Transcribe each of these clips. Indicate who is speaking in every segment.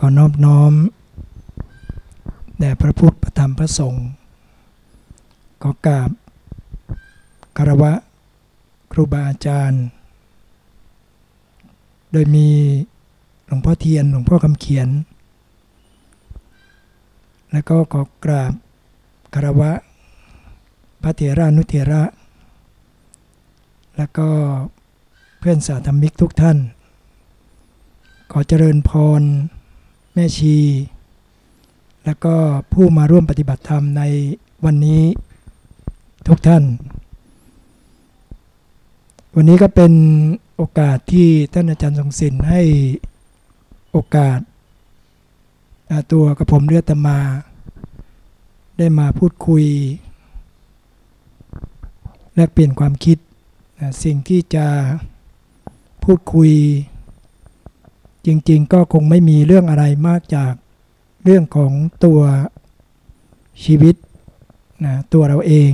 Speaker 1: ก็นอบน้อม แด่พระพุทธธรรมพระสงฆ์ขอกราบคารวะครูบาอาจารย์ โดยมีหลวงพ่อเทียนหลวงพ่อคำเขียน แล้วก็ขอกราบคารวะพระเถรานุเถระ แล้วก็เพื่อนสาธมิกทุกท่าน ขอเจริญพร ม่ชี แล้วก็ผู้มาร่วมปฏิบัติธรรมในวันนี้ทุกท่าน วันนี้ก็เป็นโอกาสที่ท่านอาจารย์ทรงศิลป์ให้โอกาส ตัวกระผมเรือดตมา ได้มาพูดคุย แลกเปลี่ยนความคิด สิ่งที่จะพูดคุย จริง ๆ ก็คงไม่มีเรื่องอะไรมากจากเรื่องของตัวชีวิตนะตัวเราเอง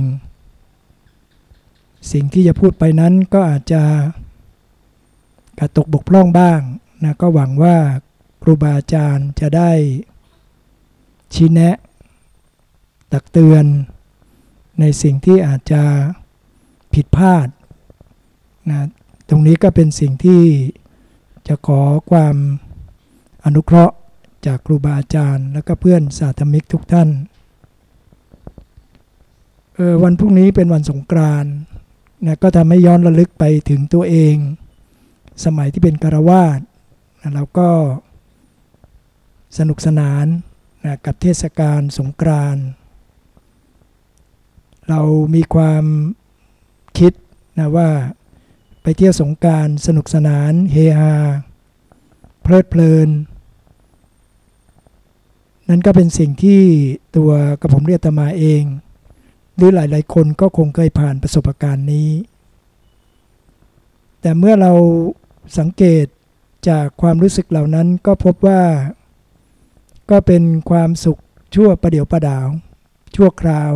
Speaker 1: สิ่งที่จะพูดไปนั้นก็อาจจะกระตกบกพร่องบ้างนะก็หวังว่าครูบาอาจารย์จะได้ชี้แนะ ตักเตือน ในสิ่งที่อาจจะผิดพลาดนะตรงนี้ก็เป็นสิ่งที่ จะขอความอนุเคราะห์จากครูบาอาจารย์ และก็เพื่อนสาธมิกทุกท่านออวันพรุ่งนี้เป็นวันสงกรานนะก็ทำให้ย้อนระลึกไปถึงตัวเอง สมัยที่เป็นคารวาสนะเราก็สนุกสนานนะกับเทศกาลสงกรานเรามีความคิดนะว่า ไปเที่ยวสงการสนุกสนาน เฮฮา เพลิดเพลิน นั่นก็เป็นสิ่งที่ตัวกระผมเรียตมาเอง หรือหลาย ๆ คนก็คงเคยผ่านประสบการณ์นี้ แต่เมื่อเราสังเกตจากความรู้สึกเหล่านั้นก็พบว่า ก็เป็นความสุขชั่วประเดี๋ยวประดาว ชั่วคราว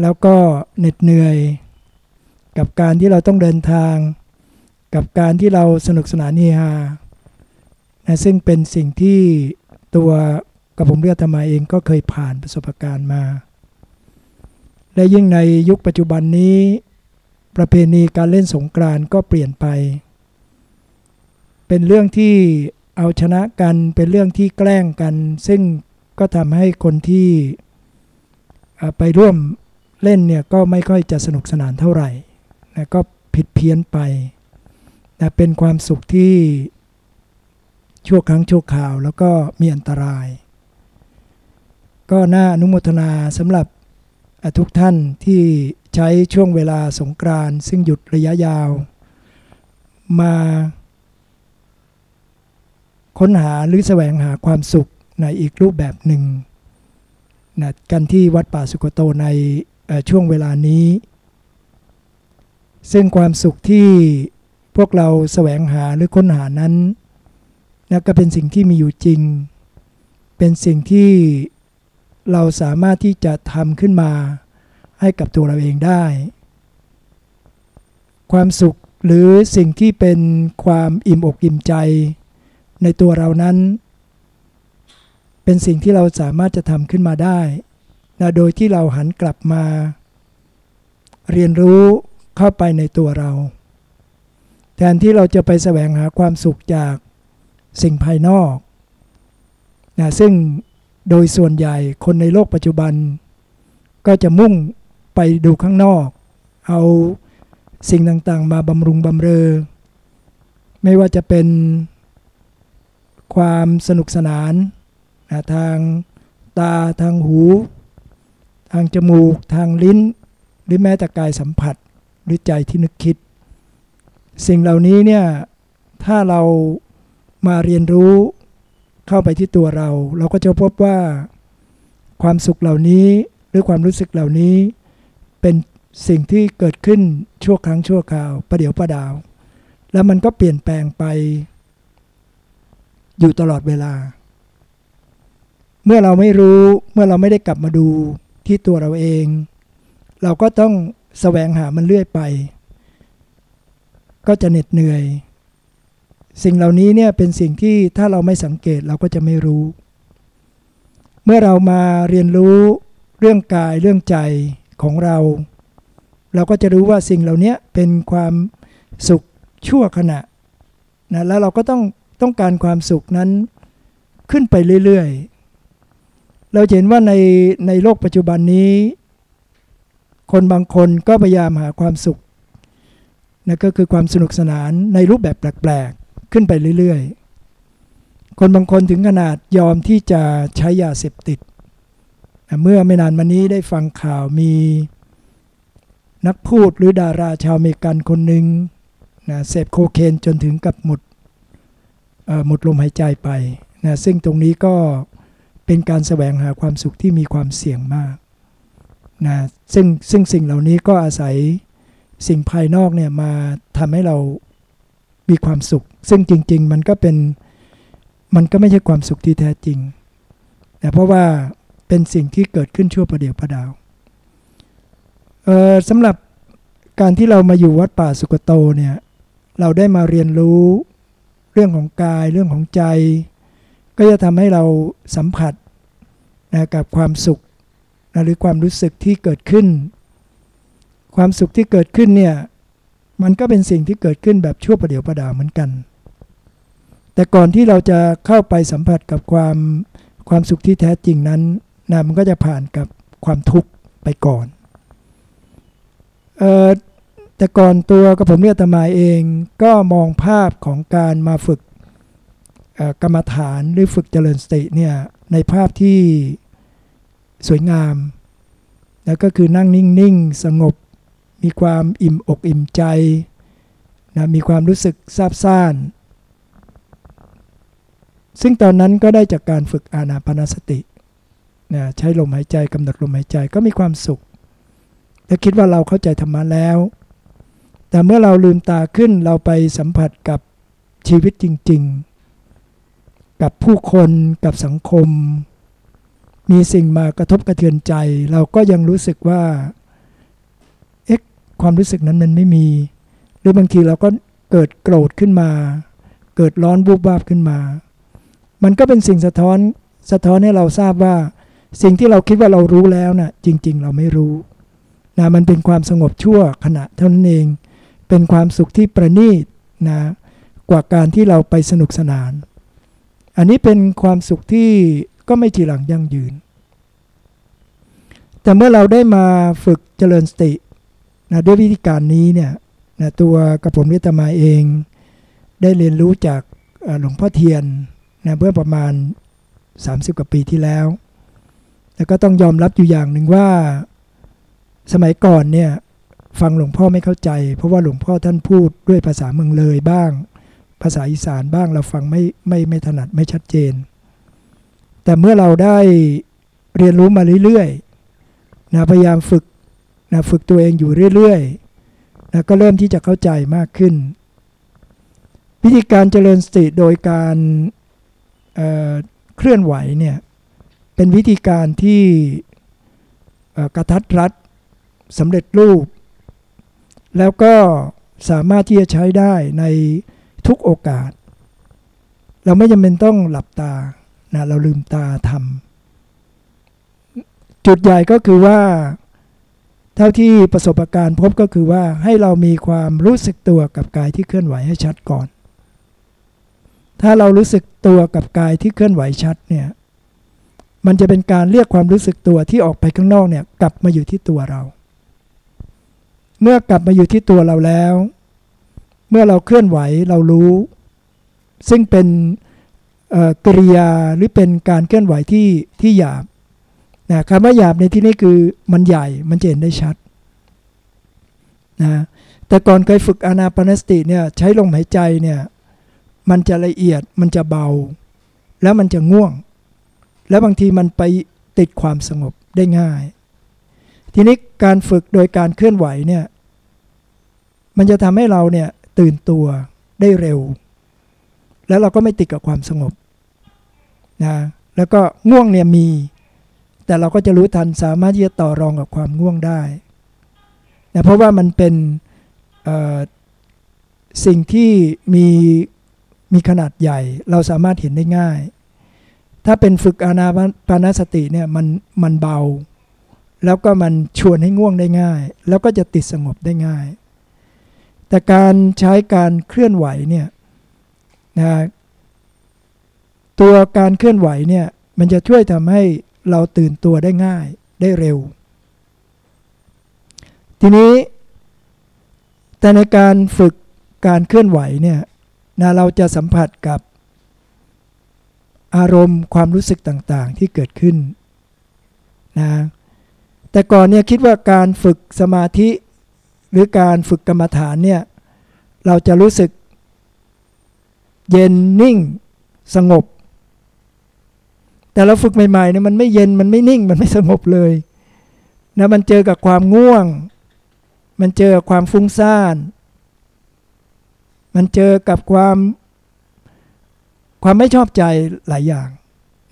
Speaker 1: แล้วก็เหน็ดเหนื่อย กับการที่เราต้องเดินทาง กับการที่เราสนุกสนานเฮฮานะซึ่งเป็นสิ่งที่ตัวกับผมเรียกธรรมาเองก็เคยผ่านประสบการณ์มา และยิ่งในยุคปัจจุบันนี้ ประเพณีการเล่นสงกรานก็เปลี่ยนไป เป็นเรื่องที่เอาชนะกันเป็นเรื่องที่แกล้งกัน ซึ่งก็ทำให้คนที่ไปร่วมเล่นเนี่ยก็ไม่ค่อยจะสนุกสนานเท่าไหร่ นะก็ผิดเพี้ยนไปนะเป็นความสุขที่ชั่วครั้งชั่วคราว แล้วก็มีอันตราย ก็น่าอนุโมทนาสำหรับทุกท่านที่ใช้ช่วงเวลาสงกรานซึ่งหยุดระยะยาว มาค้นหาหรือแสวงหาความสุขในอีกรูปแบบหนึ่งนะกันที่วัดป่าสุกโตในช่วงเวลานี้ ซึ่งความสุขที่พวกเราแสวงหาหรือค้นหานั้นนะก็เป็นสิ่งที่มีอยู่จริง เป็นสิ่งที่เราสามารถที่จะทำขึ้นมาให้กับตัวเราเองได้ ความสุขหรือสิ่งที่เป็นความอิ่มอกอิ่มใจ ในตัวเรานั้น เป็นสิ่งที่เราสามารถจะทำขึ้นมาได้นะโดยที่เราหันกลับมา เรียนรู้ เข้าไปในตัวเรา แทนที่เราจะไปแสวงหาความสุขจากสิ่งภายนอกนะซึ่งโดยส่วนใหญ่คนในโลกปัจจุบัน ก็จะมุ่งไปดูข้างนอก เอาสิ่งต่างๆ มาบำรุงบำเรอ ไม่ว่าจะเป็นความสนุกสนานนะทางตาทางหู ทางจมูก ทางลิ้น หรือแม้แต่กายสัมผัส หรือใจที่นึกคิด สิ่งเหล่านี้เนี่ยถ้าเรามาเรียนรู้เข้าไปที่ตัวเรา เราก็จะพบว่าความสุขเหล่านี้หรือความรู้สึกเหล่านี้ เป็นสิ่งที่เกิดขึ้นชั่วครั้งชั่วคราวประเดี๋ยวประดาว แล้วมันก็เปลี่ยนแปลงไป อยู่ตลอดเวลา เมื่อเราไม่รู้เมื่อเราไม่ได้กลับมาดูที่ตัวเราเอง เราก็ต้อง แสวงหามันเรื่อยไป ก็จะเหน็ดเหนื่อย สิ่งเหล่านี้เนี่ยเป็นสิ่งที่ถ้าเราไม่สังเกตเราก็จะไม่รู้ เมื่อเรามาเรียนรู้เรื่องกายเรื่องใจของเรา เราก็จะรู้ว่าสิ่งเหล่านี้เป็นความสุขชั่วขณะนะแล้วเราก็ต้องต้องการความสุขนั้นขึ้นไปเรื่อยๆ เราเห็นว่าในในโลกปัจจุบันนี้ คนบางคนก็พยายามหาความสุขนะก็คือความสนุกสนานในรูปแบบแปลกๆ ขึ้นไปเรื่อยๆ คนบางคนถึงขนาดยอมที่จะใช้ยาเสพติด เมื่อไม่นานมานี้ได้ฟังข่าวมีนักพูดหรือดาราชาวอเมริกันคนหนึ่งนะเสพโคเคนจนถึงกับหมดหมดลมหายใจไปนะซึ่งตรงนี้ก็เป็นการแสวงหาความสุขที่มีความเสี่ยงมาก นะซึ่งซึ่งสิ่งเหล่านี้ก็อาศัยสิ่งภายนอกเนี่ยมาทำให้เรามีความสุข ซึ่งจริง ๆ มันก็เป็นมันก็ไม่ใช่ความสุขที่แท้จริงแต่เพราะว่าเป็นสิ่งที่เกิดขึ้นชั่วประเดี๋ยวประดาวสำหรับการที่เรามาอยู่วัดป่าสุกโตเนี่ยเราได้มาเรียนรู้เรื่องของกายเรื่องของใจ ก็จะทำให้เราสัมผัสนะกับความสุข นะหรือความรู้สึกที่เกิดขึ้น ความสุขที่เกิดขึ้นเนี่ยมันก็เป็นสิ่งที่เกิดขึ้นแบบชั่วประเดี๋ยวประดาเหมือนกัน แต่ก่อนที่เราจะเข้าไปสัมผัสกับความความสุขที่แท้จริงนั้นนะมันก็จะผ่านกับความทุกข์ไปก่อนออแต่ก่อนตัวกับผมเนี่ยตมาเองก็มองภาพของการมาฝึกกรรมฐานหรือฝึกเจริญสติเนี่ยในภาพที่ สวยงาม แล้วก็คือนั่งนิ่งๆ สงบ มีความอิ่มอกอิ่มใจนะมีความรู้สึกซาบซ่าน ซึ่งตอนนั้นก็ได้จากการฝึกอานาปนาสตินะใช้ลมหายใจกำหนดลมหายใจก็มีความสุข และคิดว่าเราเข้าใจธรรมะแล้ว แต่เมื่อเราลืมตาขึ้นเราไปสัมผัสกับชีวิตจริง ๆ กับผู้คนกับสังคม มีสิ่งมากระทบกระเทือนใจ เราก็ยังรู้สึกว่าเอ๊ะความรู้สึกนั้นมันไม่มี หรือบางทีเราก็เกิดโกรธขึ้นมา เกิดร้อนบูบวาบขึ้นมา มันก็เป็นสิ่งสะท้อนสะท้อนให้เราทราบว่า สิ่งที่เราคิดว่าเรารู้แล้วนะ่ะจริง ๆ เราไม่รู้นะมันเป็นความสงบชั่วขณะเท่านั้นเอง เป็นความสุขที่ประณีตนะกว่าการที่เราไปสนุกสนาน อันนี้เป็นความสุขที่ ก็ไม่จีหลังยั่งยืน แต่เมื่อเราได้มาฝึกเจริญสตินะด้วยวิธีการนี้เนี่ยนะตัวกระผมวิตมาเอง ได้เรียนรู้จากหลวงพ่อเทียนนะเมื่อประมาณ 30 กว่าปีที่แล้ว แล้วก็ต้องยอมรับอยู่อย่างหนึ่งว่าสมัยก่อนเนี่ยฟังหลวงพ่อไม่เข้าใจ เพราะว่าหลวงพ่อท่านพูดด้วยภาษาเมืองเลยบ้าง ภาษาอีสานบ้างเราฟังไม่ไม่ไม่ถนัดไม่ชัดเจน แต่เมื่อเราได้เรียนรู้มาเรื่อยๆนะพยายามฝึกนะฝึกตัวเองอยู่เรื่อยๆนะก็เริ่มที่จะเข้าใจมากขึ้น วิธีการเจริญสติโดยการเเคลื่อนไหวเนี่ยเป็นวิธีการที่กระทัดรัดสำเร็จรูป แล้วก็สามารถที่จะใช้ได้ในทุกโอกาส เราไม่จำเป็นต้องหลับตา นะเราลืมตาทำจุดใหญ่ก็คือว่า เท่าที่ประสบการณ์พบก็คือว่าให้เรามีความรู้สึกตัวกับกายที่เคลื่อนไหวให้ชัดก่อน ถ้าเรารู้สึกตัวกับกายที่เคลื่อนไหวชัดเนี่ยมันจะเป็นการเรียกความรู้สึกตัวที่ออกไปข้างนอกเนี่ยกลับมาอยู่ที่ตัวเรา เมื่อกลับมาอยู่ที่ตัวเราแล้ว เมื่อเราเคลื่อนไหวเรารู้ ซึ่งเป็น กริยาหรือเป็นการเคลื่อนไหวที่ที่หยาบนะคำว่าหยาบในที่นี้คือมันใหญ่มันเห็นได้ชัดนะแต่ก่อนเคยฝึกอานาปนสติเนี่ยใช้ลมหายใจเนี่ยมันจะละเอียดมันจะเบา แล้วมันจะง่วง แล้วบางทีมันไปติดความสงบได้ง่าย ทีนี้การฝึกโดยการเคลื่อนไหวเนี่ยมันจะทำให้เราเนี่ยตื่นตัวได้เร็ว แล้วเราก็ไม่ติดกับความสงบนะแล้วก็ง่วงเนี่ยมี แต่เราก็จะรู้ทันสามารถที่จะต่อรองกับความง่วงได้นะเพราะว่ามันเป็นสิ่งที่มีมีขนาดใหญ่ เราสามารถเห็นได้ง่าย ถ้าเป็นฝึกอานาปานสติเนี่ยมันมันเบา แล้วก็มันชวนให้ง่วงได้ง่าย แล้วก็จะติดสงบได้ง่าย แต่การใช้การเคลื่อนไหวเนี่ย นะตัวการเคลื่อนไหวเนี่ยมันจะช่วยทำให้เราตื่นตัวได้ง่ายได้เร็ว ทีนี้ แต่ในการฝึกการเคลื่อนไหวเนี่ยนะเราจะสัมผัสกับอารมณ์ความรู้สึกต่างๆที่เกิดขึ้นนะแต่ก่อนเนี่ยคิดว่าการฝึกสมาธิหรือการฝึกกรรมฐานเนี่ยเราจะรู้สึก เย็นนิ่ง สงบ แต่เราฝึกใหม่ๆเนี่ยมันไม่เย็นมันไม่นิ่งมันไม่สงบเลยนะมันเจอกับความง่วง มันเจอกับความฟุ้งซ่าน มันเจอกับความความไม่ชอบใจหลายอย่าง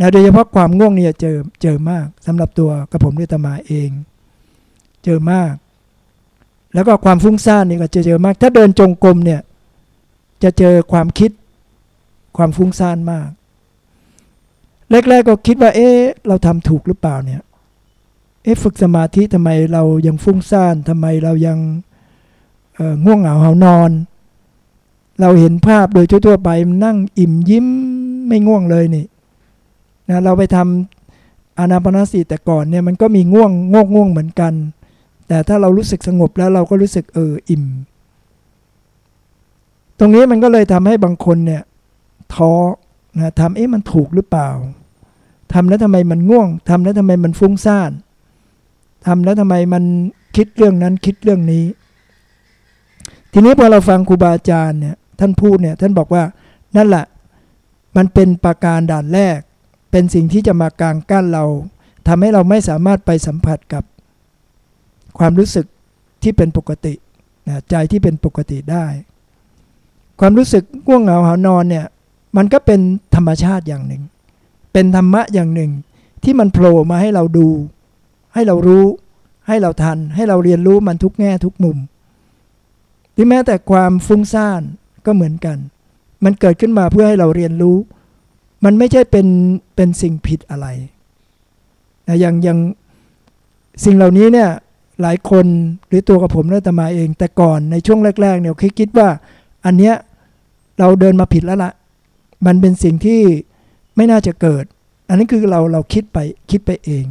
Speaker 1: นะโดยเฉพาะความง่วงเนี่ยเจอเจอมากสำหรับตัวกระผมด้วยตมาเอง เจอมาก แล้วก็ความฟุ้งซ่านนี่ก็จะเจอมาก ถ้าเดินจงกรมเนี่ยจะเจอความคิด ความฟุ้งซ่านมาก แรก ๆ ก็คิดว่า เอ๊ะเราทำถูกหรือเปล่าเนี่ย เอ๊ะฝึกสมาธิทำไมเรายังฟุ้งซ่านทำไมเรายังง่วงเหงาเหานอน เราเห็นภาพโดยทั่วๆไปมันนั่งอิ่มยิ้มไม่ง่วงเลยนี่นะเราไปทำอานาปนาสีแต่ก่อนเนี่ยมันก็มีง่วงงกง่วงเหมือนกัน แต่ถ้าเรารู้สึกสงบแล้วเราก็รู้สึกเอออิ่ม ตรงนี้มันก็เลยทำให้บางคนเนี่ย ท้อนะทำเอ๊ะมันถูกหรือเปล่าทำแล้วทำไมมันง่วงทำแล้วทำไมมันฟุ้งซ่านทำแล้วทำไมมันคิดเรื่องนั้นคิดเรื่องนี้ ทีนี้พอเราฟังครูบาอาจารย์เนี่ยท่านพูดเนี่ยท่านบอกว่านั่นแหละมันเป็นประการด่านแรก เป็นสิ่งที่จะมากางกั้นเราทำให้เราไม่สามารถไปสัมผัสกับความรู้สึกที่เป็นปกตินะใจที่เป็นปกติได้ ความรู้สึกง่วงเหงาหานอนเนี่ย มันก็เป็นธรรมชาติอย่างหนึ่ง เป็นธรรมะอย่างหนึ่ง ที่มันโผล่มาให้เราดู ให้เรารู้ ให้เราทัน ให้เราเรียนรู้มันทุกแง่ทุกมุมที่แม้แต่ความฟุ้งซ่านก็เหมือนกัน มันเกิดขึ้นมาเพื่อให้เราเรียนรู้ มันไม่ใช่เป็นเป็นสิ่งผิดอะไรนะอย่างอย่างสิ่งเหล่านี้เนี่ยหลายคนหรือตัวกับผมและตมาเอง แต่ก่อนในช่วงแรก ๆ เนี่ยคิดคิดว่า อันเนี้ยเราเดินมาผิดแล้วละ มันเป็นสิ่งที่ไม่น่าจะเกิด อันนี้คือเราเราคิดไปคิดไปเอง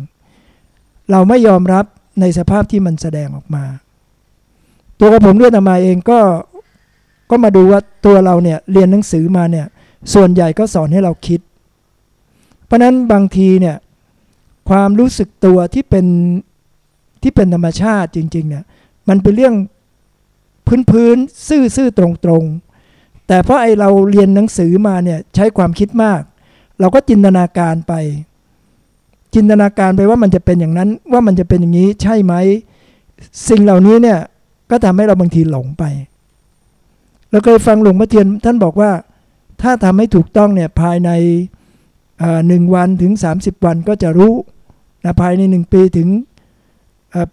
Speaker 1: เราไม่ยอมรับในสภาพที่มันแสดงออกมา ตัวกับผมด้วยตมาเองก็ก็มาดูว่าตัวเราเนี่ยเรียนหนังสือมาเนี่ยส่วนใหญ่ก็สอนให้เราคิด เพราะนั้นบางทีเนี่ยความรู้สึกตัวที่เป็นที่เป็นธรรมชาติจริงๆเนี่ยมันเป็นเรื่องพื้นพื้นซื่อซื่อตรงตรง แต่เพราะไอเราเรียนหนังสือมาเนี่ยใช้ความคิดมาก เราก็จินตนาการไป จินตนาการไปว่ามันจะเป็นอย่างนั้นว่ามันจะเป็นอย่างนี้ใช่ไหม สิ่งเหล่านี้เนี่ยก็ทำให้เราบางทีหลงไปเราเคยฟังหลวงพ่อเทียนท่านบอกว่าถ้าทำให้ถูกต้องเนี่ยภายในหนึ่งวันถึง 30 วันก็จะรู้นะภายในหนึ่งปีถึง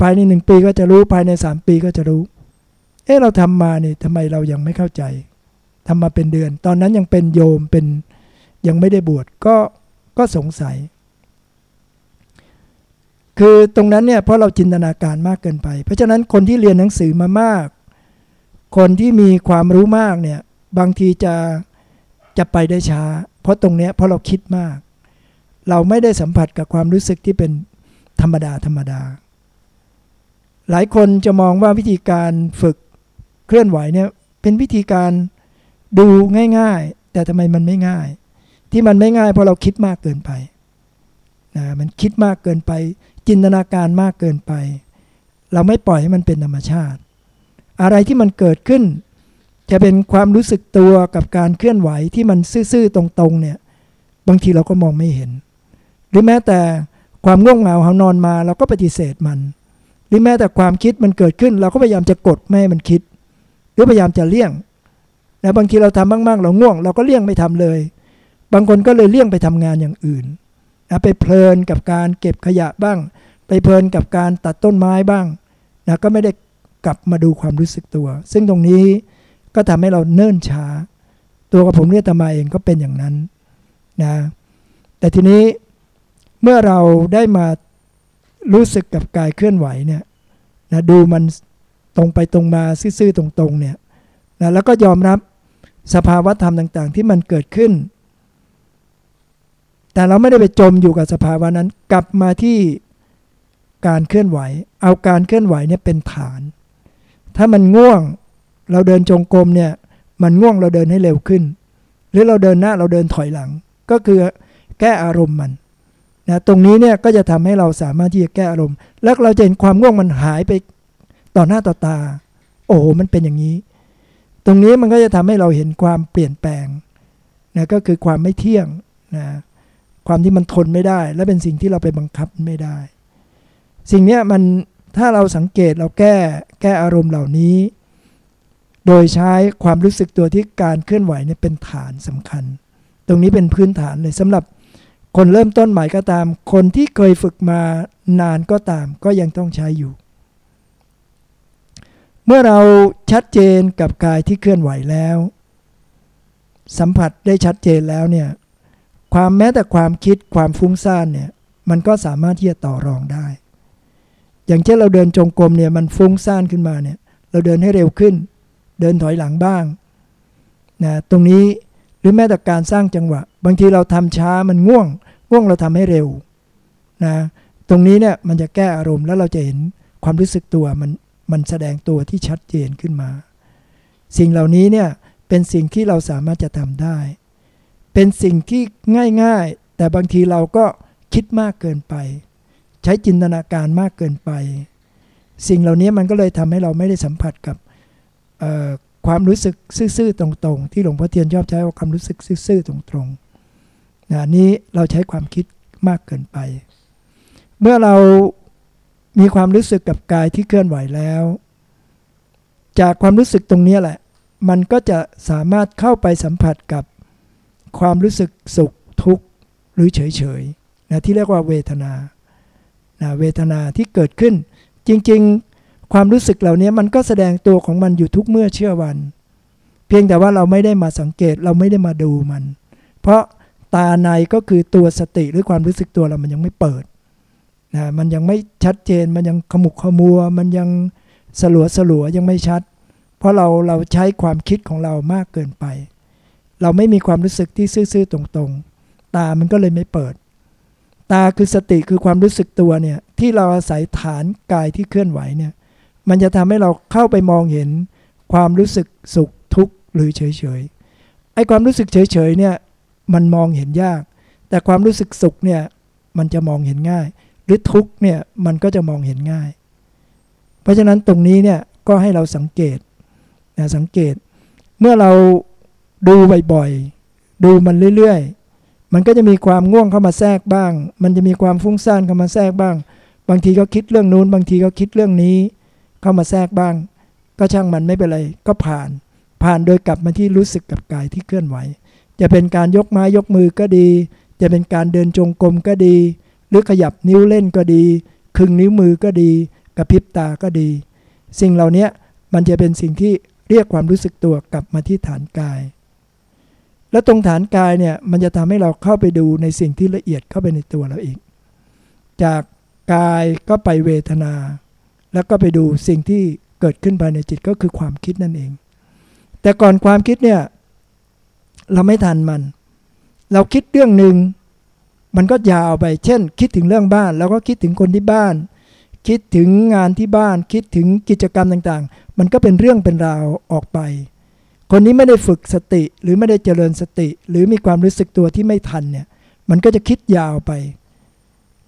Speaker 1: ภายในหนึ่งปีก็จะรู้ภายในสามปีก็จะรู้ เอ๊ะเราทำมาเนี่ยทำไมเรายังไม่เข้าใจ ทำมาเป็นเดือน ตอนนั้นยังเป็นโยมเป็นยังไม่ได้บวชก็ก็สงสัย คือตรงนั้นเนี่ยเพราะเราจินตนาการมากเกินไป เพราะฉะนั้นคนที่เรียนหนังสือมามาก คนที่มีความรู้มากเนี่ยบางทีจะจะไปได้ช้า เพราะตรงเนี้ยเพราะเราคิดมาก เราไม่ได้สัมผัสกับความรู้สึกที่เป็นธรรมดาธรรมดา หลายคนจะมองว่าวิธีการฝึกเคลื่อนไหวเนี่ยเป็นวิธีการ ดูง่าย ๆ แต่ทำไมมันไม่ง่าย ที่มันไม่ง่ายเพราะเราคิดมากเกินไปนะมันคิดมากเกินไป จินตนาการมากเกินไป เราไม่ปล่อยให้มันเป็นธรรมชาติ อะไรที่มันเกิดขึ้น จะเป็นความรู้สึกตัวกับการเคลื่อนไหวที่มันซื่อๆตรงๆเนี่ยบางทีเราก็มองไม่เห็น หรือแม้แต่ความง่วงเหงาเขานอนมาเราก็ปฏิเสธมัน หรือแม้แต่ความคิดมันเกิดขึ้น เราก็พยายามจะกดไม่ให้มันคิด หรือพยายามจะเลี่ยง นะบางทีเราทำมากๆ เราง่วง เราก็เลี่ยงไม่ทำเลย บางคนก็เลยเลี่ยงไปทำงานอย่างอื่นนะไปเพลินกับการเก็บขยะบ้าง ไปเพลินกับการตัดต้นไม้บ้างนะก็ไม่ได้กลับมาดูความรู้สึกตัว ซึ่งตรงนี้ก็ทำให้เราเนิ่นช้า ตัวกับผมเรียตมาเองก็เป็นอย่างนั้นนะแต่ทีนี้เมื่อเราได้มารู้สึกกับกายเคลื่อนไหวเนี่ยนะดูมันตรงไปตรงมาซื่อๆตรงๆเนี่ยนะแล้วก็ยอมรับ สภาวะธรรมต่างๆ ที่มันเกิดขึ้น แต่เราไม่ได้ไปจมอยู่กับสภาวะนั้น กลับมาที่การเคลื่อนไหว เอาการเคลื่อนไหวเนี่ยเป็นฐาน ถ้ามันง่วงเราเดินจงกรมเนี่ยมันง่วงเราเดินให้เร็วขึ้น หรือเราเดินหน้าเราเดินถอยหลัง ก็คือแก้อารมณ์มันนะตรงนี้เนี่ยก็จะทำให้เราสามารถที่จะแก้อารมณ์ แล้วเราจะเห็นความง่วงมันหายไปต่อหน้าต่อตา โอ้โหมันเป็นอย่างนี้ ตรงนี้มันก็จะทำให้เราเห็นความเปลี่ยนแปลงนะก็คือความไม่เที่ยงนะความที่มันทนไม่ได้ และเป็นสิ่งที่เราไปบังคับไม่ได้ สิ่งนี้มันถ้าเราสังเกตเราแก้แก้อารมณ์เหล่านี้ โดยใช้ความรู้สึกตัวที่การเคลื่อนไหวเนี่ยเป็นฐานสำคัญ ตรงนี้เป็นพื้นฐานเลยสำหรับคนเริ่มต้นใหม่ก็ตาม คนที่เคยฝึกมานานก็ตาม ก็ยังต้องใช้อยู่ เมื่อเราชัดเจนกับกายที่เคลื่อนไหวแล้ว สัมผัสได้ชัดเจนแล้วเนี่ยความแม้แต่ความคิดความฟุ้งซ่านเนี่ยมันก็สามารถที่จะต่อรองได้ อย่างเช่นเราเดินจงกรมเนี่ยมันฟุ้งซ่านขึ้นมาเนี่ยเราเดินให้เร็วขึ้น เดินถอยหลังบ้างนะตรงนี้หรือแม้แต่การสร้างจังหวะ บางทีเราทำช้ามันง่วง ง่วงเราทำให้เร็วนะตรงนี้เนี่ยมันจะแก้อารมณ์แล้วเราจะเห็นความรู้สึกตัวมัน มันแสดงตัวที่ชัดเจนขึ้นมา สิ่งเหล่านี้เนี่ยเป็นสิ่งที่เราสามารถจะทำได้ เป็นสิ่งที่ง่ายๆ แต่บางทีเราก็คิดมากเกินไป ใช้จินตนาการมากเกินไป สิ่งเหล่านี้มันก็เลยทำให้เราไม่ได้สัมผัสกับความรู้สึกซื่อๆตรงๆ ที่หลวงพ่อเทียนชอบใช้ว่าความรู้สึกซื่อๆตรงๆนะนี้เราใช้ความคิดมากเกินไป เมื่อเรา มีความรู้สึกกับกายที่เคลื่อนไหวแล้ว จากความรู้สึกตรงนี้แหละ มันก็จะสามารถเข้าไปสัมผัสกับความรู้สึกสุขทุกข์หรือเฉยๆนะที่เรียกว่าเวทนานะเวทนาที่เกิดขึ้น จริงๆ ความรู้สึกเหล่านี้มันก็แสดงตัวของมันอยู่ทุกเมื่อเชื่อวัน เพียงแต่ว่าเราไม่ได้มาสังเกตเราไม่ได้มาดูมัน เพราะตาในก็คือตัวสติหรือความรู้สึกตัวเรามันยังไม่เปิด นะมันยังไม่ชัดเจนมันยังขมุกขมัว มันยังสลัวสลัวยังไม่ชัด เพราะเราเราใช้ความคิดของเรามากเกินไป เราไม่มีความรู้สึกที่ซื่อๆตรงๆ ตามันก็เลยไม่เปิด ตาคือสติคือความรู้สึกตัวเนี่ยที่เราอาศัยฐานกายที่เคลื่อนไหวเนี่ยมันจะทำให้เราเข้าไปมองเห็นความรู้สึกสุขทุกข์หรือเฉยๆไอ้ความรู้สึกเฉยๆเนี่ยมันมองเห็นยาก แต่ความรู้สึกสุขเนี่ยมันจะมองเห็นง่าย รือทุกเนี่ยมันก็จะมองเห็นง่าย เพราะฉะนั้นตรงนี้เนี่ยก็ให้เราสังเกตนะสังเกต เมื่อเราดูบ่อยๆดูมันเรื่อยๆ มันก็จะมีความง่วงเข้ามาแทรกบ้าง มันจะมีความฟุ้งซ่านเข้ามาแทรกบ้าง บางทีก็คิดเรื่องนู้น บางทีก็คิดเรื่องนี้ เข้ามาแทรกบ้าง ก็ช่างมันไม่เป็นไร ก็ผ่าน ผ่านโดยกลับมาที่รู้สึกกับกายที่เคลื่อนไหว จะเป็นการยกไม้ยกมือก็ดี จะเป็นการเดินจงกรมก็ดี หรือขยับนิ้วเล่นก็ดี คึงนิ้วมือก็ดี กระพริบตาก็ดี สิ่งเหล่านี้มันจะเป็นสิ่งที่เรียกความรู้สึกตัวกลับมาที่ฐานกาย แล้วตรงฐานกายเนี่ยมันจะทำให้เราเข้าไปดูในสิ่งที่ละเอียดเข้าไปในตัวเราอีก จากกายก็ไปเวทนา แล้วก็ไปดูสิ่งที่เกิดขึ้นภายในจิตก็คือความคิดนั่นเอง แต่ก่อนความคิดเนี่ยเราไม่ทันมัน เราคิดเรื่องหนึ่ง มันก็ยาวไป เช่น คิดถึงเรื่องบ้านเราก็คิดถึงคนที่บ้าน คิดถึงงานที่บ้าน คิดถึงกิจกรรมต่างๆ มันก็เป็นเรื่องเป็นราวออกไป คนนี้ไม่ได้ฝึกสติหรือไม่ได้เจริญสติ หรือมีความรู้สึกตัวที่ไม่ทันเนี่ย มันก็จะคิดยาวไป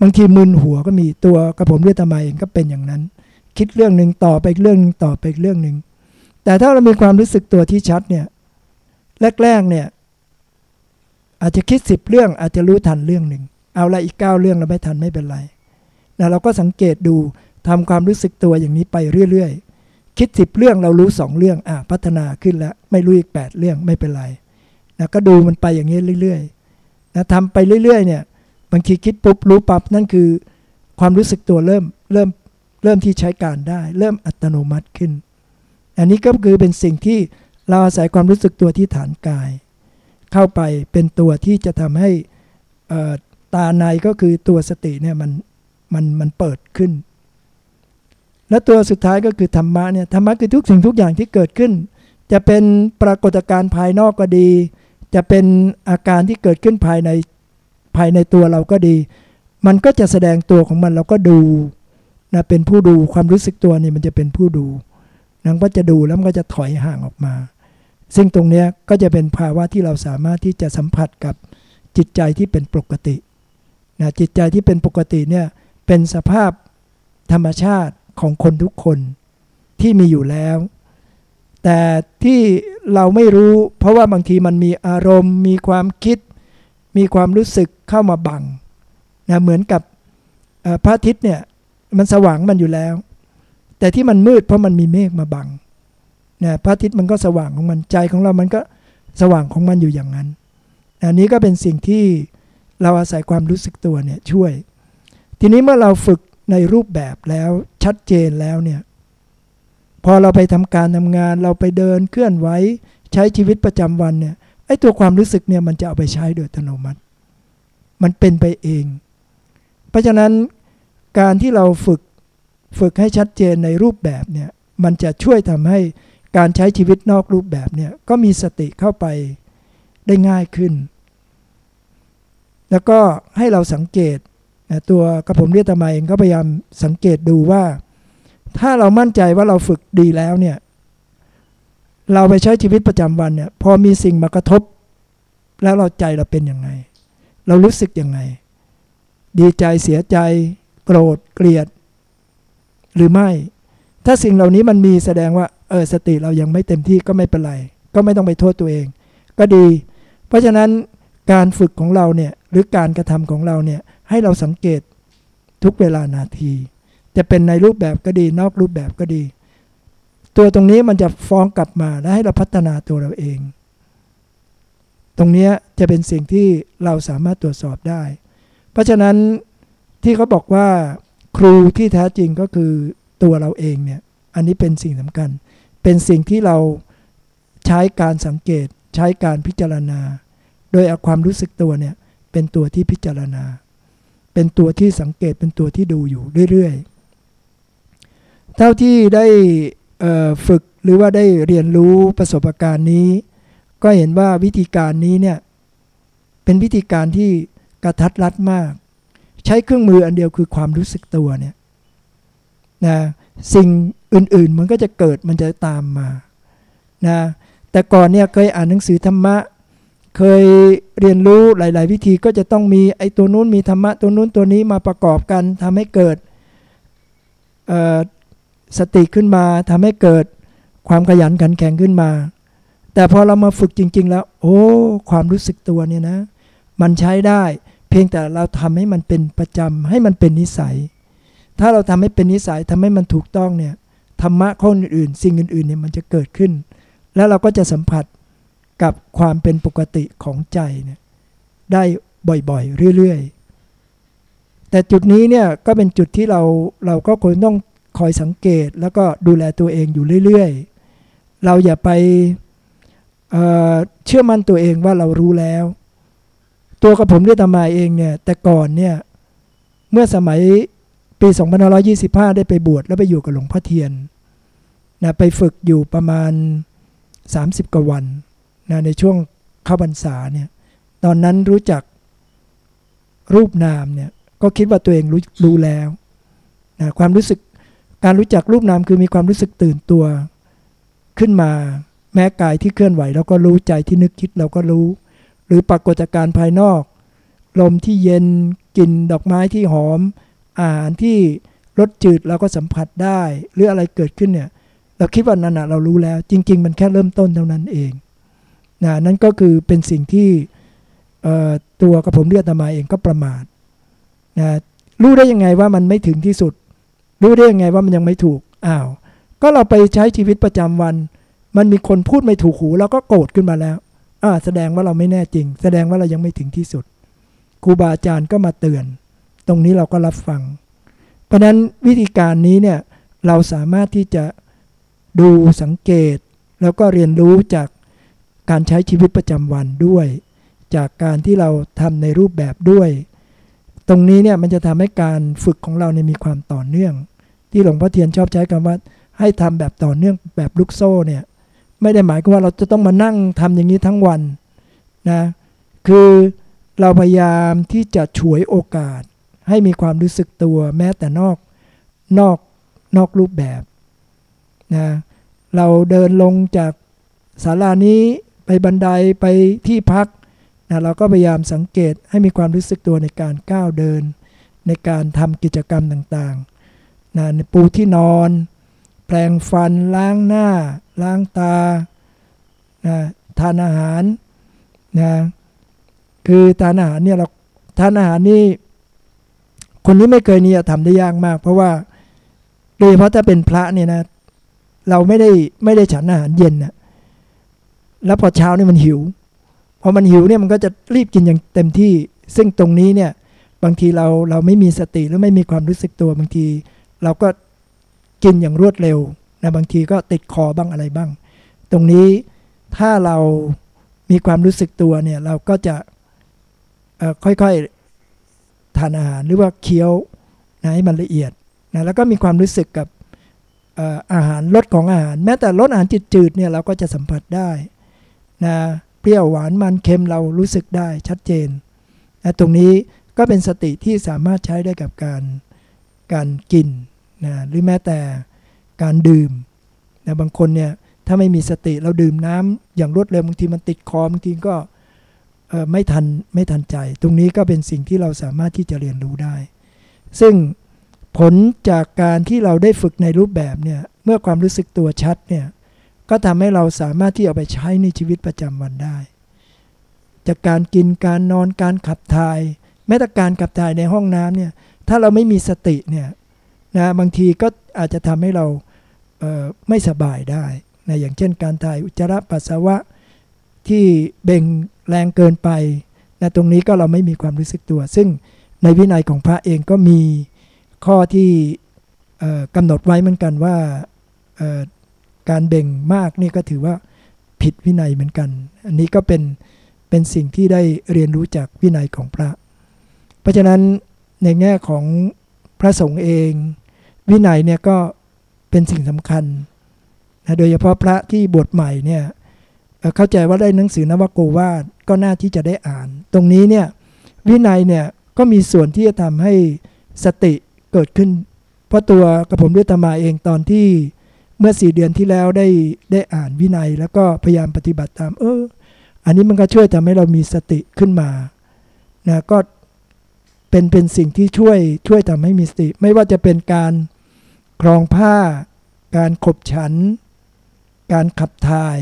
Speaker 1: บางทีมึนหัวก็มีตัวกระผมเรียกทำไมเองก็เป็นอย่างนั้น คิดเรื่องหนึ่งต่อไปเรื่องนึงต่อไปเรื่องหนึ่งแต่ถ้าเรามีความรู้สึกตัวที่ชัดเนี่ยแรกๆเนี่ย อาจจะคิดสิบเรื่องอาจจะรู้ทันเรื่องหนึ่ง เอาละอีกเก้าเรื่องเราไม่ทันไม่เป็นไรนะเราก็สังเกตดูทำความรู้สึกตัวอย่างนี้ไปเรื่อยๆ คิดสิบเรื่องเรารู้สองเรื่องอะพัฒนาขึ้นแล้วไม่รู้อีกแปดเรื่องไม่เป็นไรนะก็ดูมันไปอย่างนี้เรื่อยๆนะทำไปเรื่อยๆเนี่ยบางทีคิดปุ๊บรู้ปั๊บนั่นคือ ความรู้สึกตัวเริ่มเริ่มเริ่มที่ใช้การได้ เริ่มอัตโนมัติขึ้น อันนี้ก็คือเป็นสิ่งที่เราอาศัยความรู้สึกตัวที่ฐานกาย เข้าไปเป็นตัวที่จะทำให้ตาในก็คือตัวสติเนี่ยมันมันมันเปิดขึ้น และตัวสุดท้ายก็คือธรรมะเนี่ยธรรมะคือทุกสิ่งทุกอย่างที่เกิดขึ้น จะเป็นปรากฏการณ์ภายนอกก็ดี จะเป็นอาการที่เกิดขึ้นภายในภายในตัวเราก็ดี มันก็จะแสดงตัวของมันเราก็ดูนะเป็นผู้ดูความรู้สึกตัวนี่มันจะเป็นผู้ดูนังก็จะดูแล้วมันก็จะถอยห่างออกมา ซึ่งตรงนี้ก็จะเป็นภาวะที่เราสามารถที่จะสัมผัสกับจิตใจที่เป็นปกตินะจิตใจที่เป็นปกติเนี่ยเป็นสภาพธรรมชาติของคนทุกคนที่มีอยู่แล้ว แต่ที่เราไม่รู้เพราะว่าบางทีมันมีอารมณ์ มีความคิด มีความรู้สึกเข้ามาบังนะเหมือนกับพระอาทิตย์เนี่ยมันสว่างมันอยู่แล้ว แต่ที่มันมืดเพราะมันมีเมฆมาบัง นะพระอาทิตย์มันก็สว่างของมันใจของเรามันก็สว่างของมันอยู่อย่างนั้น อันนี้ก็เป็นสิ่งที่เราอาศัยความรู้สึกตัวเนี่ยช่วย ทีนี้เมื่อเราฝึกในรูปแบบแล้วชัดเจนแล้วเนี่ยพอเราไปทำการทำงานเราไปเดินเคลื่อนไหวใช้ชีวิตประจำวันเนี่ยไอ้ตัวความรู้สึกเนี่ยมันจะเอาไปใช้โดยอัตโนมัติ มันเป็นไปเอง เพราะฉะนั้นการที่เราฝึกฝึกให้ชัดเจนในรูปแบบเนี่ยมันจะช่วยทำให้ การใช้ชีวิตนอกรูปแบบเนี่ยก็มีสติเข้าไปได้ง่ายขึ้น แล้วก็ให้เราสังเกตนะตัวกระผมเรียกตมาเองก็พยายามสังเกตดูว่า ถ้าเรามั่นใจว่าเราฝึกดีแล้วเนี่ยเราไปใช้ชีวิตประจำวันเนี่ยพอมีสิ่งมากระทบ แล้วเราใจเราเป็นยังไง เรารู้สึกยังไง ดีใจเสียใจ โกรธเกลียด หรือไม่ ถ้าสิ่งเหล่านี้มันมีแสดงว่า เออสติเรายังไม่เต็มที่ก็ไม่เป็นไร ก็ไม่ต้องไปโทษตัวเอง ก็ดี เพราะฉะนั้นการฝึกของเราเนี่ยหรือการกระทำของเราเนี่ยให้เราสังเกตทุกเวลานาที จะเป็นในรูปแบบก็ดีนอกรูปแบบก็ดี ตัวตรงนี้มันจะฟ้องกลับมาและให้เราพัฒนาตัวเราเอง ตรงนี้จะเป็นสิ่งที่เราสามารถตรวจสอบได้ เพราะฉะนั้นที่เขาบอกว่าครูที่แท้จริงก็คือตัวเราเองเนี่ยอันนี้เป็นสิ่งสำคัญ เป็นสิ่งที่เราใช้การสังเกตใช้การพิจารณา โดยเอาความรู้สึกตัวเนี่ยเป็นตัวที่พิจารณา เป็นตัวที่สังเกตเป็นตัวที่ดูอยู่เรื่อยๆ เท่าที่ได้ฝึกหรือว่าได้เรียนรู้ประสบการณ์นี้ ก็เห็นว่าวิธีการนี้เนี่ยเป็นวิธีการที่กระทัดรัดมาก ใช้เครื่องมืออันเดียวคือความรู้สึกตัวเนี่ยนะสิ่ง อื่นๆ มันก็จะเกิดมันจะตามมานะแต่ก่อนเนี่ยเคยอ่านหนังสือธรรมะ เคยเรียนรู้หลาย ๆ วิธีก็จะต้องมีไอ้ตัวนู้นมีธรรมะตัวนู้นตัวนี้มาประกอบกันทำให้เกิดสติขึ้นมาทำให้เกิดความขยันขันแข็งขึ้นมา แต่พอเรามาฝึกจริง ๆ แล้ว โอ้ ความรู้สึกตัวเนี่ยนะ มันใช้ได้ เพียงแต่เราทำให้มันเป็นประจำให้มันเป็นนิสัย ถ้าเราทำให้เป็นนิสัยทำให้มันถูกต้องเนี่ย ธรรมะข้ออื่นๆ สิ่งอื่นๆเนี่ยมันจะเกิดขึ้น แล้วเราก็จะสัมผัสกับความเป็นปกติของใจเนี่ยได้บ่อยๆ เรื่อยๆ แต่จุดนี้เนี่ยก็เป็นจุดที่เราเราก็ควรต้องคอยสังเกต แล้วก็ดูแลตัวเองอยู่เรื่อยๆ เราอย่าไปเเชื่อมั่นตัวเองว่าเรารู้แล้ว ตัวกับผมเรียตมาเองเนี่ยแต่ก่อนเนี่ยเมื่อสมัยปี 2525 ได้ไปบวชแล้วไปอยู่กับหลวงพ่อเทียน นะไปฝึกอยู่ประมาณ 30 กว่าวันนะในช่วงเข้าพรรษาเนี่ยตอนนั้นรู้จักรูปนามเนี่ยก็คิดว่าตัวเองรู้รู้แล้วนะความรู้สึกการรู้จักรูปนามคือมีความรู้สึกตื่นตัวขึ้นมาแม้กายที่เคลื่อนไหวเราก็รู้ใจที่นึกคิดเราก็รู้ หรือปรากฏการณ์ภายนอก ลมที่เย็นกลิ่นดอกไม้ที่หอมอาหารที่รสจืดเราก็สัมผัสได้ หรืออะไรเกิดขึ้นเนี่ย เราคิดว่านั่นเรารู้แล้ว จริง ๆ มันแค่เริ่มต้นเท่านั้นเองนะนั่นก็คือเป็นสิ่งที่ตัวกระผมเรียกตมาเองก็ประมาทนะรู้ได้ยังไงว่ามันไม่ถึงที่สุด รู้ได้ยังไงว่ามันยังไม่ถูกอ้าวก็เราไปใช้ชีวิตประจำวัน มันมีคนพูดไม่ถูกหูเราก็โกรธขึ้นมาแล้วอ่าแสดงว่าเราไม่แน่จริง แสดงว่าเรายังไม่ถึงที่สุดครูบาอาจารย์ก็มาเตือน ตรงนี้เราก็รับฟัง เพราะนั้นวิธีการนี้เนี่ยเราสามารถที่จะ ดูสังเกต แล้วก็เรียนรู้จากการใช้ชีวิตประจำวันด้วย จากการที่เราทำในรูปแบบด้วย ตรงนี้เนี่ยมันจะทำให้การฝึกของเราเนี่ยมีความต่อเนื่อง ที่หลวงพ่อเทียนชอบใช้คำว่า ให้ทำแบบต่อเนื่องแบบลูกโซ่เนี่ยไม่ได้หมายความว่าเราจะต้องมานั่งทำอย่างนี้ทั้งวันนะคือเราพยายามที่จะฉวยโอกาส ให้มีความรู้สึกตัวแม้แต่นอกนอกนอกรูปแบบ นะเราเดินลงจากศาลานี้ไปบันไดไปที่พักนะเราก็พยายามสังเกตให้มีความรู้สึกตัวในการก้าวเดิน ในการทำกิจกรรมต่างๆนะปูที่นอน แปรงฟันล้างหน้า ล้างตานะทานอาหารนะคือทานอาหารเนี่ยเราทานอาหารนี่คนที่ไม่เคยนี่ทำได้ยากมาก เพราะว่าโดยเฉพาะถ้าเป็นพระเนี่ยนะ เราไม่ได้ไม่ได้ฉันอาหารเย็นนะแล้วพอเช้านี่มันหิว พอมันหิวเนี่ยมันก็จะรีบกินอย่างเต็มที่ ซึ่งตรงนี้เนี่ยบางทีเราเราไม่มีสติหรือไม่มีความรู้สึกตัวบางที เราก็กินอย่างรวดเร็วนะบางทีก็ติดคอบ้างอะไรบ้าง ตรงนี้ถ้าเรามีความรู้สึกตัวเนี่ยเราก็จะค่อยๆทานอาหารหรือว่าเคี้ยวนะให้มันละเอียดนะแล้วก็มีความรู้สึกกับ อาหารรสของอาหาร แม้แต่รสอาหารจืดๆเนี่ยเราก็จะสัมผัสได้นะเปรี้ยวหวานมันเค็มเรารู้สึกได้ชัดเจนนะตรงนี้ก็เป็นสติที่สามารถใช้ได้กับการการกินนะหรือแม้แต่การดื่มนะบางคนเนี่ยถ้าไม่มีสติเราดื่มน้ำอย่างรวดเร็วบางทีมันติดคอบางทีก็ไม่ทันไม่ทันใจ ตรงนี้ก็เป็นสิ่งที่เราสามารถที่จะเรียนรู้ได้ ซึ่ง ผลจากการที่เราได้ฝึกในรูปแบบเนี่ยเมื่อความรู้สึกตัวชัดเนี่ยก็ทำให้เราสามารถที่เอาไปใช้ในชีวิตประจำวันได้ จากการกินการนอนการขับถ่าย แม้แต่การขับถ่ายในห้องน้ำเนี่ยถ้าเราไม่มีสติเนี่ยนะบางทีก็อาจจะทำให้เราเไม่สบายได้นะอย่างเช่นการถ่ายอุจจาระปัสสาวะที่เบ่งแรงเกินไปนะตรงนี้ก็เราไม่มีความรู้สึกตัว ซึ่งในวินัยของพระเองก็มี ข้อที่กำหนดไว้เหมือนกันว่าการเบ่งมากนี่ก็ถือว่าผิดวินัยเหมือนกัน อันนี้ก็เป็นเป็นสิ่งที่ได้เรียนรู้จากวินัยของพระ เพราะฉะนั้นในแง่ของพระสงฆ์เอง วินัยเนี่ยก็เป็นสิ่งสำคัญนะโดยเฉพาะพระที่บวชใหม่เนี่ยเข้าใจว่าได้หนังสือนวโกวาทก็น่าที่จะได้อ่าน ตรงนี้เนี่ยวินัยเนี่ยก็มีส่วนที่จะทำให้สติ เกิดขึ้น เพราะตัวกระผมด้วยตมาเองตอนที่เมื่อสี่เดือนที่แล้วได้ได้อ่านวินัย แล้วก็พยายามปฏิบัติตาม เออ อันนี้มันก็ช่วยทำให้เรามีสติขึ้นมานะก็เป็นเป็นสิ่งที่ช่วยช่วยทำให้มีสติ ไม่ว่าจะเป็นการครองผ้า การขบฉัน การขับถ่าย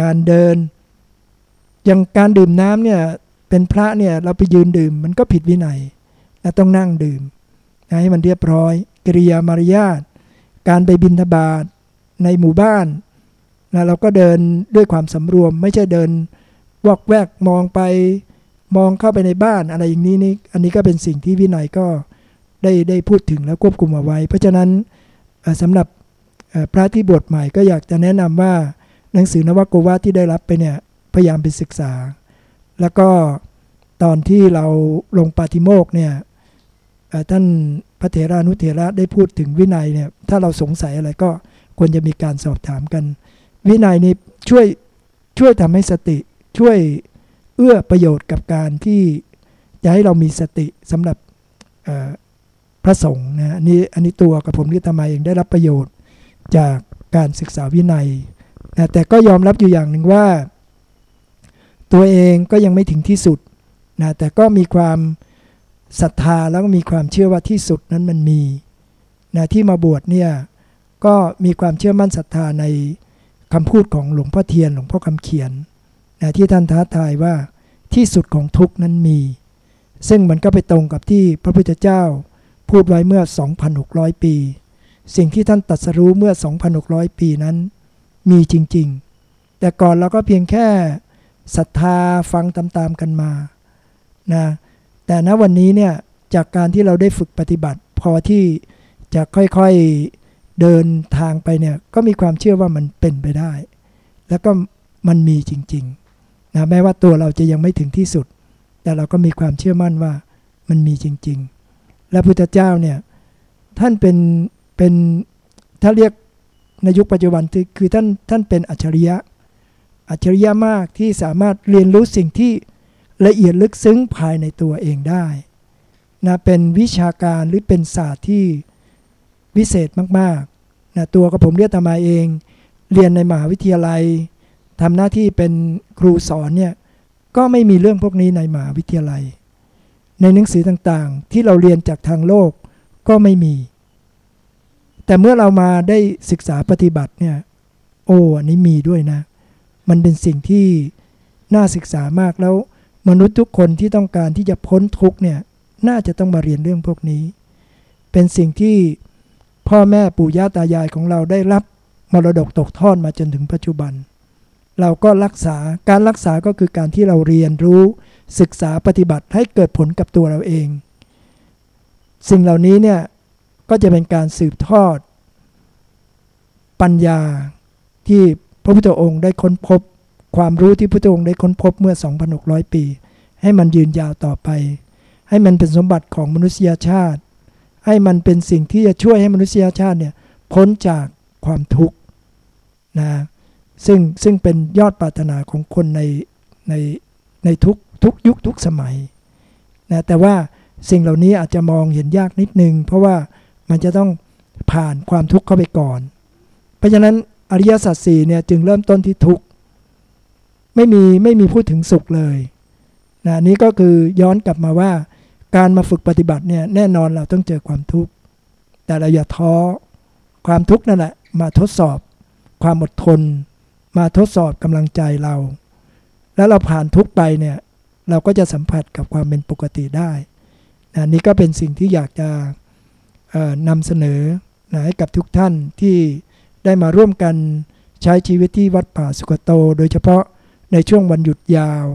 Speaker 1: การเดิน อย่างการดื่มน้ำเนี่ยเป็นพระเนี่ยเราไปยืนดื่มมันก็ผิดวินัยนะต้องนั่งดื่ม ให้มันเรียบร้อย กิริยามารยาทการไปบินทบาทในหมู่บ้านนะเราก็เดินด้วยความสำรวม ไม่ใช่เดินวอกแวกมองไปมองเข้าไปในบ้านอะไรอย่างนี้นี่อันนี้ก็เป็นสิ่งที่วินัยก็ได้ได้พูดถึงแล้วควบคุมเอาไว้ เพราะฉะนั้นสำหรับพระที่บวชใหม่ก็อยากจะแนะนำว่าหนังสือนวโกวาที่ได้รับไปเนี่ยพยายามไปศึกษา แล้วก็ตอนที่เราลงปาติโมกเนี่ย ท่านพระเถรานุเถระได้พูดถึงวินัยเนี่ยถ้าเราสงสัยอะไรก็ควรจะมีการสอบถามกัน วินัยนี้ช่วยช่วยทำให้สติช่วยเอื้อประโยชน์กับการที่จะให้เรามีสติสำหรับพระสงฆ์นะนี่อันนี้ตัวกับผมที่ทำไมเองได้รับประโยชน์จากการศึกษาวินัยนะแต่ก็ยอมรับอยู่อย่างหนึ่งว่า ตัวเองก็ยังไม่ถึงที่สุดนะแต่ก็มีความ ศรัทธาแล้วก็มีความเชื่อว่าที่สุดนั้นมันมีนะที่มาบวชเนี่ยก็มีความเชื่อมั่นศรัทธาในคำพูดของหลวงพ่อเทียนหลวงพ่อคำเขียนนะที่ท่านท้าทายว่าที่สุดของทุกนั้นมี ซึ่งมันก็ไปตรงกับที่พระพุทธเจ้าพูดไว้เมื่อ 2,600 ปี สิ่งที่ท่านตัดสรู้เมื่อ 2,600 ปีนั้น มีจริง ๆ แต่ก่อนเราก็เพียงแค่ศรัทธาฟังตามๆกันมานะ แต่ณวันนี้เนี่ยจากการที่เราได้ฝึกปฏิบัติ พอที่จะค่อยๆเดินทางไปเนี่ยก็มีความเชื่อว่ามันเป็นไปได้ แล้วก็มันมีจริงๆนะแม้ว่าตัวเราจะยังไม่ถึงที่สุด แต่เราก็มีความเชื่อมั่นว่ามันมีจริง ๆ และพุทธเจ้าเนี่ยท่านเป็นเป็นถ้าเรียกในยุคปัจจุบันคือท่านท่านเป็นอัจฉริยะ อัจฉริยะมากที่สามารถเรียนรู้สิ่งที่ ละเอียดลึกซึ้งภายในตัวเองได้นะเป็นวิชาการหรือเป็นศาสตร์ที่วิเศษมากๆนะตัวกับผมเรียกตมาเอง เรียนในมหาวิทยาลัยทำหน้าที่เป็นครูสอนเนี่ยก็ไม่มีเรื่องพวกนี้ในมหาวิทยาลัย ในหนังสือต่างๆ ที่เราเรียนจากทางโลกก็ไม่มี แต่เมื่อเรามาได้ศึกษาปฏิบัติเนี่ยโอ้อันนี้มีด้วยนะ มันเป็นสิ่งที่น่าศึกษามากแล้ว มนุษย์ทุกคนที่ต้องการที่จะพ้นทุกเนี่ยน่าจะต้องมาเรียนเรื่องพวกนี้ เป็นสิ่งที่พ่อแม่ปู่ย่าตายายของเราได้รับมรดกตกทอดมาจนถึงปัจจุบัน เราก็รักษาการรักษาก็คือการที่เราเรียนรู้ ศึกษาปฏิบัติให้เกิดผลกับตัวเราเอง สิ่งเหล่านี้เนี่ยก็จะเป็นการสืบทอด ปัญญาที่พระพุทธองค์ได้ค้นพบ ความรู้ที่พระพุทธองค์ได้ค้นพบเมื่อ 2,600 ปี ให้มันยืนยาวต่อไป ให้มันเป็นสมบัติของมนุษยชาติ ให้มันเป็นสิ่งที่จะช่วยให้มนุษยชาติเนี่ยพ้นจากความทุกข์นะซึ่งซึ่งเป็นยอดปรารถนาของคนในในในทุกทุกยุคทุกสมัยนะแต่ว่าสิ่งเหล่านี้อาจจะมองเห็นยากนิดนึง เพราะว่ามันจะต้องผ่านความทุกข์เข้าไปก่อน เพราะฉะนั้นอริยสัจสี่เนี่ยจึงเริ่มต้นที่ทุกข์ ไม่มีไม่มีพูดถึงสุขเลยนะนี้ก็คือย้อนกลับมาว่า การมาฝึกปฏิบัติเนี่ยแน่นอนเราต้องเจอความทุกข์ แต่เราอย่าท้อความทุกข์นั่นแหละมาทดสอบ ความอดทน มาทดสอบกำลังใจเรา แล้วเราผ่านทุกไปเนี่ยเราก็จะสัมผัสกับความเป็นปกติได้นะนี่ก็เป็นสิ่งที่อยากจะนำเสนอนะให้กับทุกท่านที่ได้มาร่วมกันใช้ชีวิตที่วัดป่าสุกโต โดยเฉพาะ ในช่วงวันหยุดยาว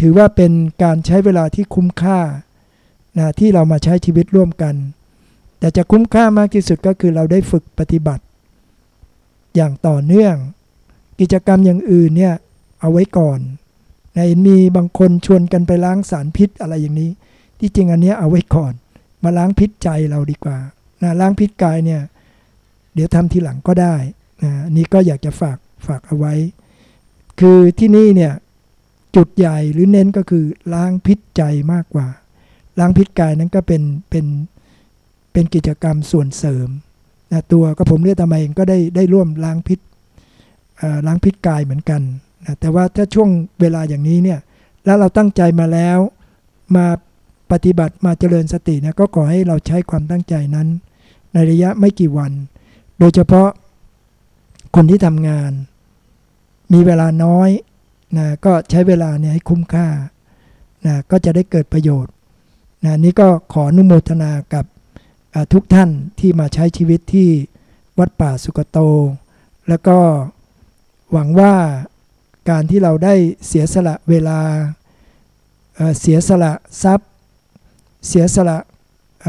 Speaker 1: ถือว่าเป็นการใช้เวลาที่คุ้มค่านะที่เรามาใช้ชีวิตร่วมกัน แต่จะคุ้มค่ามากที่สุดก็คือเราได้ฝึกปฏิบัติ อย่างต่อเนื่อง กิจกรรมอย่างอื่นเนี่ยเอาไว้ก่อนนมีบางคนชวนกันไปล้างสารพิษอะไรอย่างนี้ ที่จริงอันนี้เอาไว้ก่อน มาล้างพิษใจเราดีกว่านะล้างพิษกายเนี่ยเดี๋ยวทำทีหลังก็ได้นะนี่ก็อยากจะฝากฝากเอาไว้ คือที่นี่เนี่ยจุดใหญ่หรือเน้นก็คือล้างพิษใจมากกว่า ล้างพิษกายนั้นก็เป็นเป็นเป็นกิจกรรมส่วนเสริมนะตัวก็ผมเรียกทำไมเองก็ได้ได้ร่วมล้างพิษล้างพิษกายเหมือนกันนะแต่ว่าถ้าช่วงเวลาอย่างนี้เนี่ยแล้วเราตั้งใจมาแล้วมาปฏิบัติมาเจริญสตินะก็ขอให้เราใช้ความตั้งใจนั้น ในระยะไม่กี่วัน โดยเฉพาะคนที่ทำงาน มีเวลาน้อยนะก็ใช้เวลาเนี่ยให้คุ้มค่านะก็จะได้เกิดประโยชน์นะนี่ก็ขออนุโมทนากับทุกท่านที่มาใช้ชีวิตที่วัดป่าสุกโต แล้วก็หวังว่าการที่เราได้เสียสละเวลาเสียสละทรัพย์ เสียสละ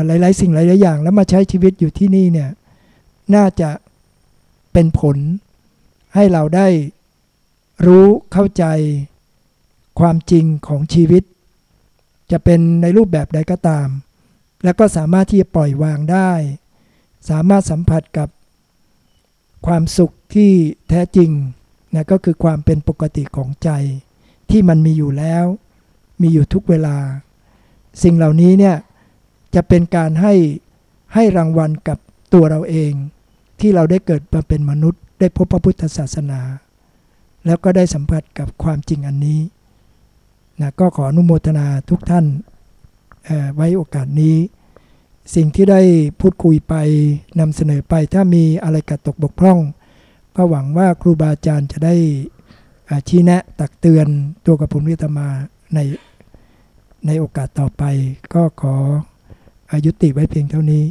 Speaker 1: หลายๆสิ่งหลายๆอย่าง แล้วมาใช้ชีวิตอยู่ที่นี่เนี่ยน่าจะเป็นผลให้เราได้ รู้เข้าใจความจริงของชีวิต จะเป็นในรูปแบบใดก็ตาม แล้วก็สามารถที่จะปล่อยวางได้ สามารถสัมผัสกับความสุขที่แท้จริงนะก็คือความเป็นปกติของใจ ที่มันมีอยู่แล้ว มีอยู่ทุกเวลา สิ่งเหล่านี้เนี่ยจะเป็นการให้ให้รางวัลกับตัวเราเอง ที่เราได้เกิดมาเป็นมนุษย์ได้พบพระพุทธศาสนา แล้วก็ได้สัมผัสกับความจริงอันนี้นะก็ขออนุโมทนาทุกท่านไว้โอกาสนี้ สิ่งที่ได้พูดคุยไปนำเสนอไปถ้ามีอะไรกัดตกบกพร่อง ก็หวังว่าครูบาอาจารย์จะได้ชี้แนะตักเตือนตัวกับผมวิตมาในในโอกาสต่อไป ก็ขออายุติไว้เพียงเท่านี้